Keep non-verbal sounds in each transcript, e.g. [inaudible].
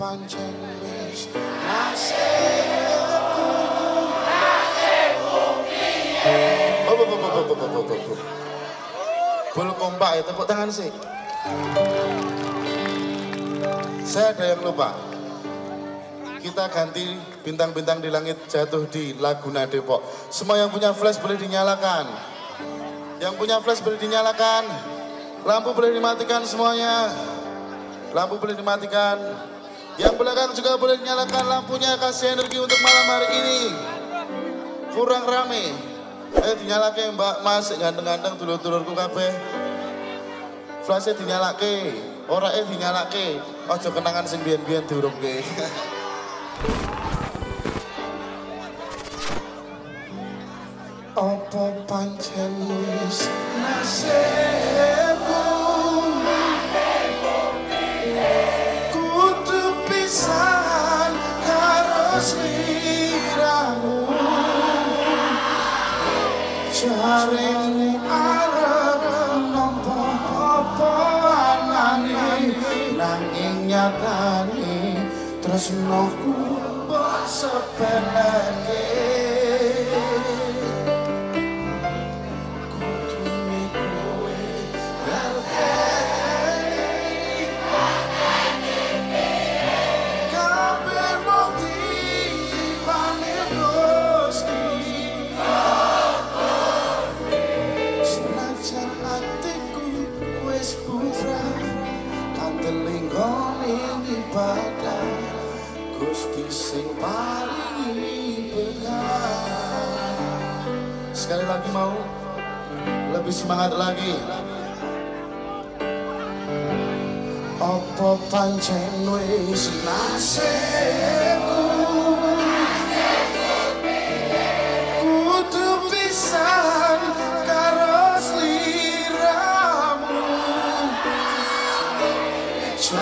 pancen wis nasibku nasibku piye kompak ya, tepuk tangan sih. Saya ada yang lupa. Kita ganti bintang-bintang di langit jatuh di Laguna Depok. Semua yang punya flash boleh dinyalakan. Yang punya flash boleh dinyalakan. Lampu boleh dimatikan semuanya. Lampu boleh dimatikan. Yang belakang juga boleh dinyalakan lampunya. Kasih energi untuk malam hari ini. Kurang rame. Ayo dinyalake mbak mas, ganteng-ganteng dulur-dulurku kabeh. Flashnya dinyalake, ora eh dinyalake. Ojo kenangan sing biyen-biyen diurupke. [laughs] Apa pancen wis nasibmu nyatani Terus noku bosok peneke ibadah Gusti sing paling berkah Sekali lagi mau Lebih semangat lagi. Apa pancen wis nasibku? Kudu pisan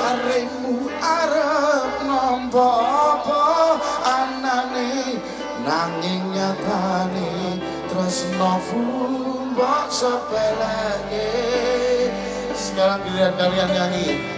Jarimu arep nampa apa? Anane Nanging nyatane tresnoku mbok sepeleke Sekarang giliran kalian nyanyi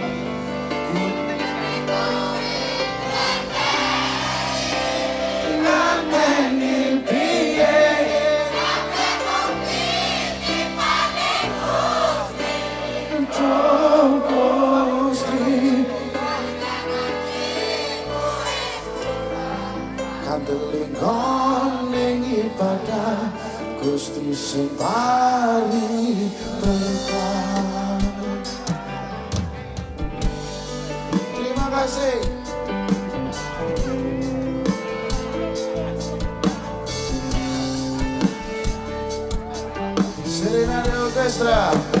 telingon ning ibadah Gusti sing paring berkah Terima kasih. Serena de Orquestra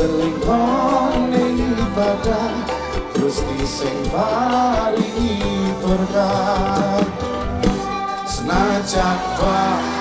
berlimpane ibadah Gusti sing paringi berkah. Senajan wae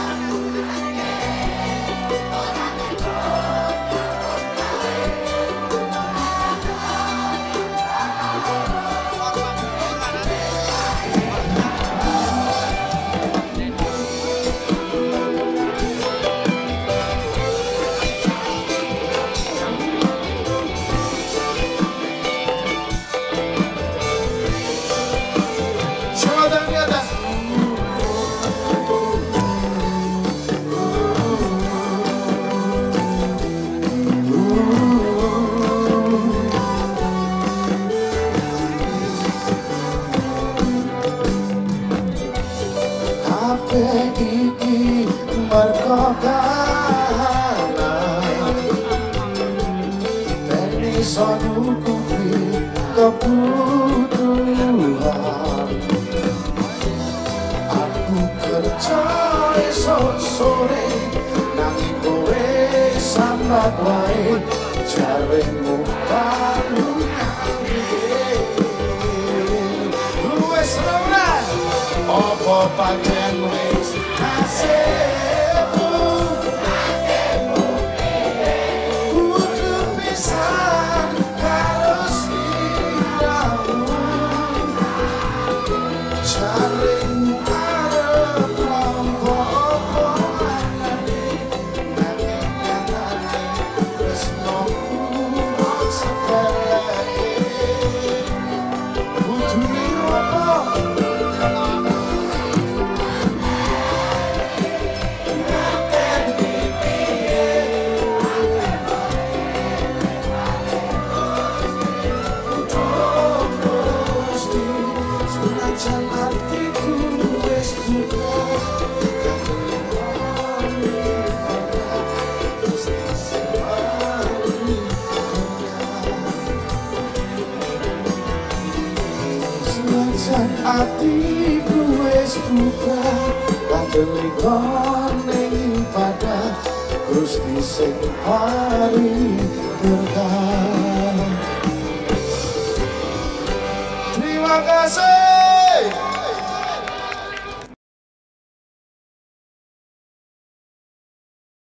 iso nyukupi kebutuhan. Aku kerja esok sore Nanging kowe sambat wae Jaremu baru Luwes ora Apa pancen wis Senajan atiku wis buka Kandeli ning pada Gusti sing paling berkah. Terima kasih